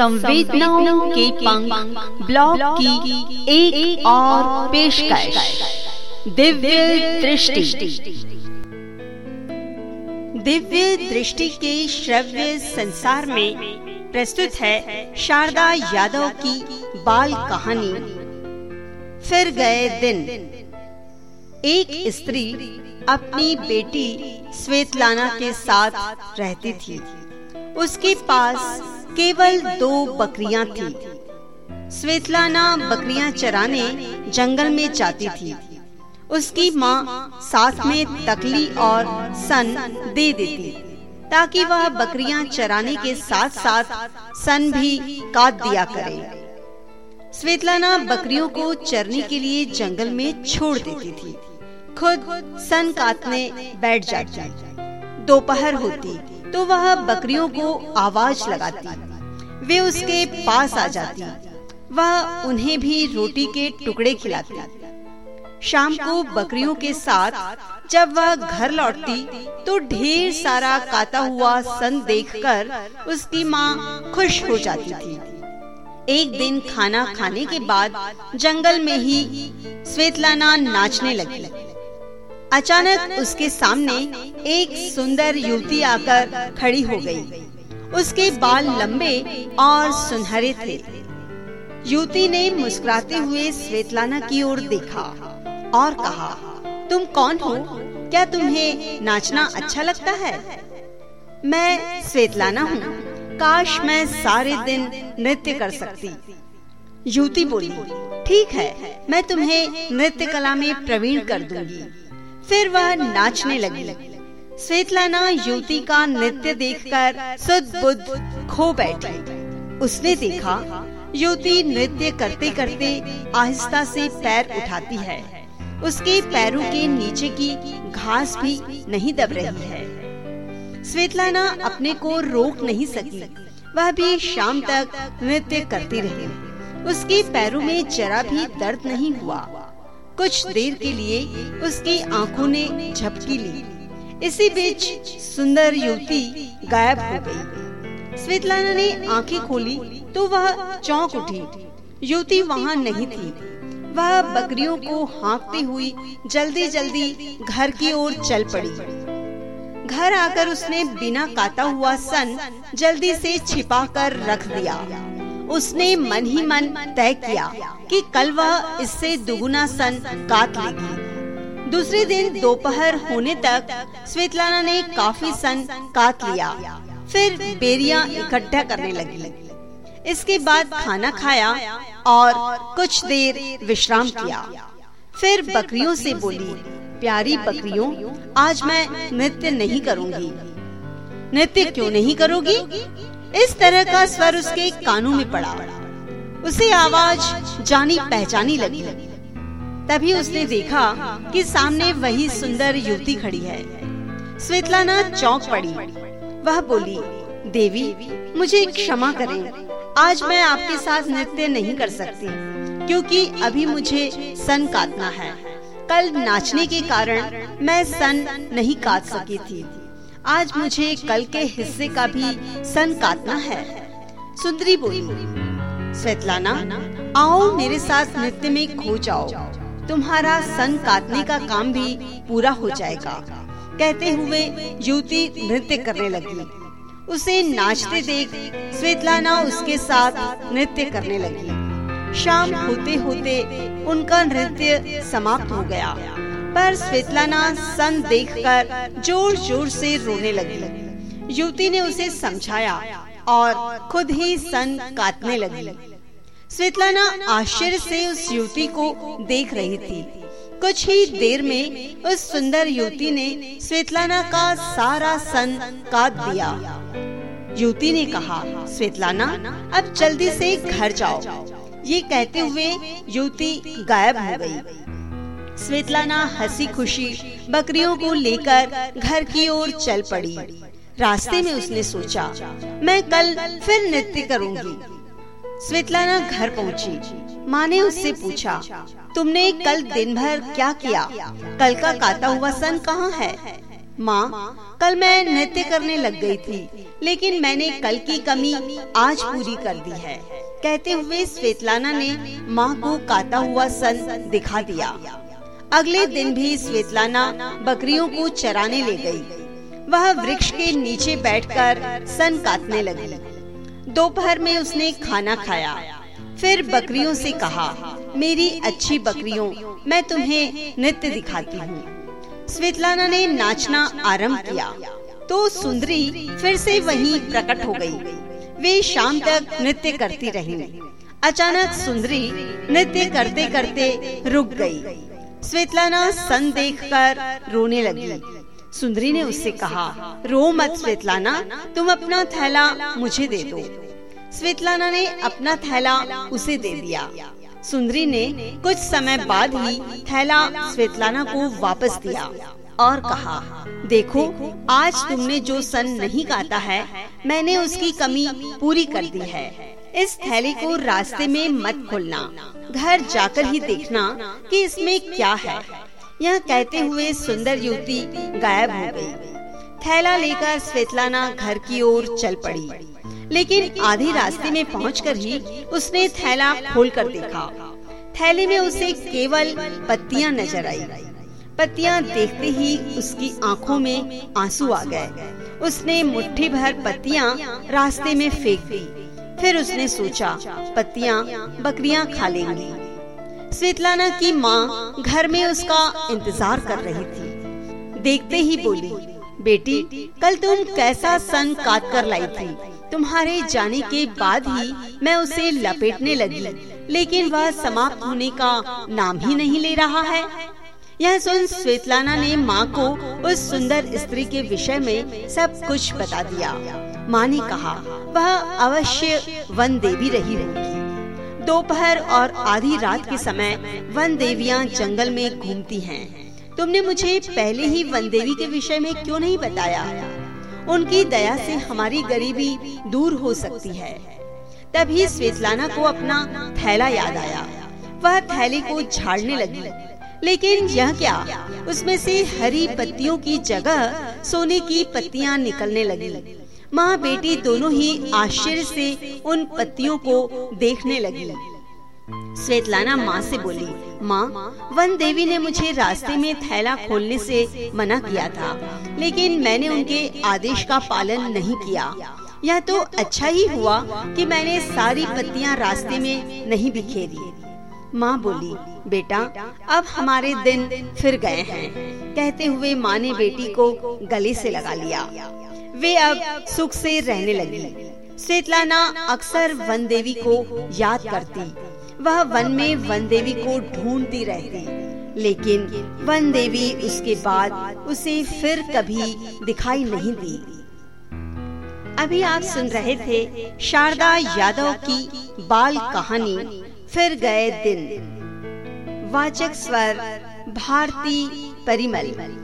संवेदनाओं के पंख ब्लॉग की एक, एक और पेशकश। दिव्य दृष्टि। दिव्य दृष्टि के श्रव्य संसार में प्रस्तुत है शारदा यादव की बाल कहानी। फिर गए दिन। एक स्त्री अपनी बेटी स्वेतलाना के साथ रहती थी। उसके पास केवल दो बकरियाँ थी। स्वेतलाना बकरियाँ चराने जंगल में जाती थी। उसकी माँ साथ में तकली और सन दे देती, ताकि वह बकरियाँ चराने के साथ साथ सन भी काट दिया करे। स्वेतलाना बकरियों को चरने के लिए जंगल में छोड़ देती थी। खुद सन काटने बैठ जाती। दोपहर होती तो वह बकरियों को आवाज़ लगाती। वे उसके पास आ जाती। वह उन्हें भी रोटी के टुकड़े खिलाती। शाम को बकरियों के साथ जब वह घर लौटती तो ढेर सारा काता हुआ सन देखकर उसकी माँ खुश हो जाती थी। एक दिन खाना खाने के बाद जंगल में ही स्वेतलाना नाचने लगी। अचानक उसके सामने एक सुंदर युवती आकर खड़ी हो गई। उसके बाल लंबे और सुनहरे थे। युवती ने मुस्कुराते हुए स्वेतलाना की ओर देखा और कहा तुम कौन हो? क्या तुम्हें नाचना अच्छा लगता है? मैं स्वेतलाना हूँ। काश मैं सारे दिन नृत्य कर सकती। युवती बोली ठीक है मैं तुम्हें नृत्य कला में प्रवीण कर दूँगी। फिर वह नाचने लगी। स्वेतलाना युवती का नृत्य देखकर सुध बुद्ध खो बैठी। उसने देखा, युवती नृत्य करते करते आहिस्ता से पैर उठाती है। उसके पैरों के नीचे की घास भी नहीं दब रही है। स्वेतलाना अपने को रोक नहीं सकी। वह भी शाम तक नृत्य करती रही। उसके पैरों में जरा भी दर्द नहीं हुआ। कुछ देर के लिए उसकी आँखों ने झपकी ली। इसी बीच सुंदर युवती गायब हो गई। स्वेतलाना ने आँखें खोली तो वह चौंक उठी। युवती वहाँ नहीं थी। वह बकरियों को हाँकती हुई जल्दी जल्दी घर की ओर चल पड़ी। घर आकर उसने बिना काटा हुआ सन जल्दी से छिपा कर रख दिया। उसने मन ही मन तय किया कि कल वह इससे दुगुना सन काट लेगी। दूसरे दिन दोपहर होने तक स्वेतलाना ने काफ़ी सन काट लिया। फिर बेरिया इकट्ठा करने लगी। इसके बाद खाना खाया और कुछ देर विश्राम किया। फिर बकरियों से बोली, प्यारी बकरियों, आज मैं नृत्य नहीं करूँगी। नृत्य क्यों नहीं करोगी? इस तरह का स्वर उसके कानों में पड़ा। उसे आवाज़ जानी पहचानी लगी। तभी उसने देखा कि सामने वही सुंदर युवती खड़ी है। स्वेतलाना चौंक पड़ी। वह बोली, देवी, मुझे क्षमा करें। आज मैं आपके साथ नृत्य नहीं कर सकती, क्योंकि अभी मुझे सन काटना है। कल नाचने के कारण मैं सन नहीं काट सकी थी। आज मुझे कल के हिस्से का भी सन काटना है। सुंदरी बोली, स्वेतलाना, आओ मेरे साथ नृत्य में खो जाओ। तुम्हारा सन काटने का काम भी पूरा हो जाएगा। कहते हुए युवती नृत्य करने लगी। उसे नाचते देख स्वेतलाना उसके साथ नृत्य करने लगी। शाम होते होते उनका नृत्य समाप्त हो गया। पर स्वेतलाना सन देखकर ज़ोर ज़ोर से रोने लगी। युवती ने उसे समझाया और खुद ही सन काटने लगी। स्वेतलाना आश्चर्य से उस युवती को देख रही थी। कुछ ही देर में उस सुंदर युवती ने स्वेतलाना का सारा सन काट दिया। युवती ने कहा, स्वेतलाना, अब जल्दी से घर जाओ। ये कहते हुए युवती गायब हो गई। स्वेतलाना हँसी खुशी बकरियों को लेकर घर की ओर चल पड़ी। रास्ते में उसने सोचा, मैं कल फिर नृत्य करूँगी। स्वेतलाना घर पहुँची। माँ ने उससे पूछा तुमने कल दिन भर क्या किया कल का काता हुआ सन कहाँ है? माँ कल मैं नृत्य करने लग गई थी लेकिन मैंने कल की कमी आज पूरी कर दी है। कहते हुए स्वेतलाना ने माँ को काटा हुआ सन दिखा दिया। अगले दिन भी स्वेतलाना बकरियों को चराने ले गई। वह वृक्ष के नीचे बैठकर सन काटने लगी। दोपहर में उसने खाना खाया। फिर बकरियों से कहा, मेरी अच्छी बकरियों, मैं तुम्हें नृत्य दिखाती हूँ। स्वेतलाना ने नाचना आरंभ किया। तो सुंदरी फिर से वहीं प्रकट हो गई। वे शाम तक नृत्य करती रही। अचानक सुंदरी नृत्य करते करते रुक गई। स्वेतलाना सन देखकर रोने लगी। सुंदरी ने उससे कहा रो मत स्वेतलाना तुम अपना थैला मुझे दे दो। स्वेतलाना ने अपना थैला उसे दे दिया। सुंदरी ने कुछ समय बाद ही थैला स्वेतलाना को वापस दिया और कहा देखो आज तुमने जो सन नहीं काटा है मैंने उसकी कमी पूरी कर दी है। इस थैले को रास्ते में मत खोलना। घर जाकर ही देखना कि इसमें क्या है। यह कहते हुए सुंदर युवती गायब हो गई। थैला लेकर स्वेतलाना घर की ओर चल पड़ी। लेकिन आधे रास्ते में पहुंचकर ही उसने थैला खोलकर देखा। थैले में उसे केवल पत्तियाँ नज़र आई। पत्तियाँ देखते ही उसकी आँखों में आँसू आ गए। उसने मुट्ठी भर पत्तियाँ रास्ते में फेंक दी। फिर उसने सोचा, पत्तियाँ बकरियाँ खा लेंगी। स्वेतलाना की माँ घर में उसका इंतज़ार कर रही थी। देखते ही बोली, बेटी, कल तुम कैसा सन काट कर लाई थी। तुम्हारे जाने के बाद ही मैं उसे लपेटने लगी, लेकिन वह समाप्त होने का नाम ही नहीं ले रहा है। यह सुन स्वेतलाना ने माँ को उस सुंदर स्त्री के विषय में सब कुछ बता दिया। माँ ने कहा, वह अवश्य वन देवी रही होगी। दोपहर और आधी रात के समय वन देवियाँ जंगल में घूमती हैं। तुमने मुझे पहले ही वन देवी के विषय में क्यों नहीं बताया? उनकी दया से हमारी गरीबी दूर हो सकती है। तभी स्वेतलाना को अपना थैला याद आया। वह थैले को झाड़ने लगी। लेकिन यह क्या? उसमें से हरी पत्तियों की जगह सोने की पत्तियाँ निकलने लगी। माँ बेटी दोनों ही आश्चर्य से उन पत्तियों को देखने लगी। श्वेतलाना माँ से बोली, माँ वन देवी ने मुझे रास्ते में थैला खोलने से मना किया था, लेकिन मैंने उनके आदेश का पालन नहीं किया। यह तो अच्छा ही हुआ कि मैंने सारी पत्तियाँ रास्ते में नहीं बिखेरी। माँ बोली, बेटा, अब हमारे दिन फिर गए हैं। कहते हुए माँ ने बेटी को गले से लगा लिया। वे अब सुख से रहने लगी। स्वेतलाना अक्सर वन देवी को याद करती। वह वन में वन देवी को ढूंढती रहती। लेकिन वन देवी उसके बाद उसे फिर कभी दिखाई नहीं दी। अभी आप सुन रहे थे शारदा यादव की बाल कहानी। फिर गए दिन। वाचक स्वर, भारती परिमल।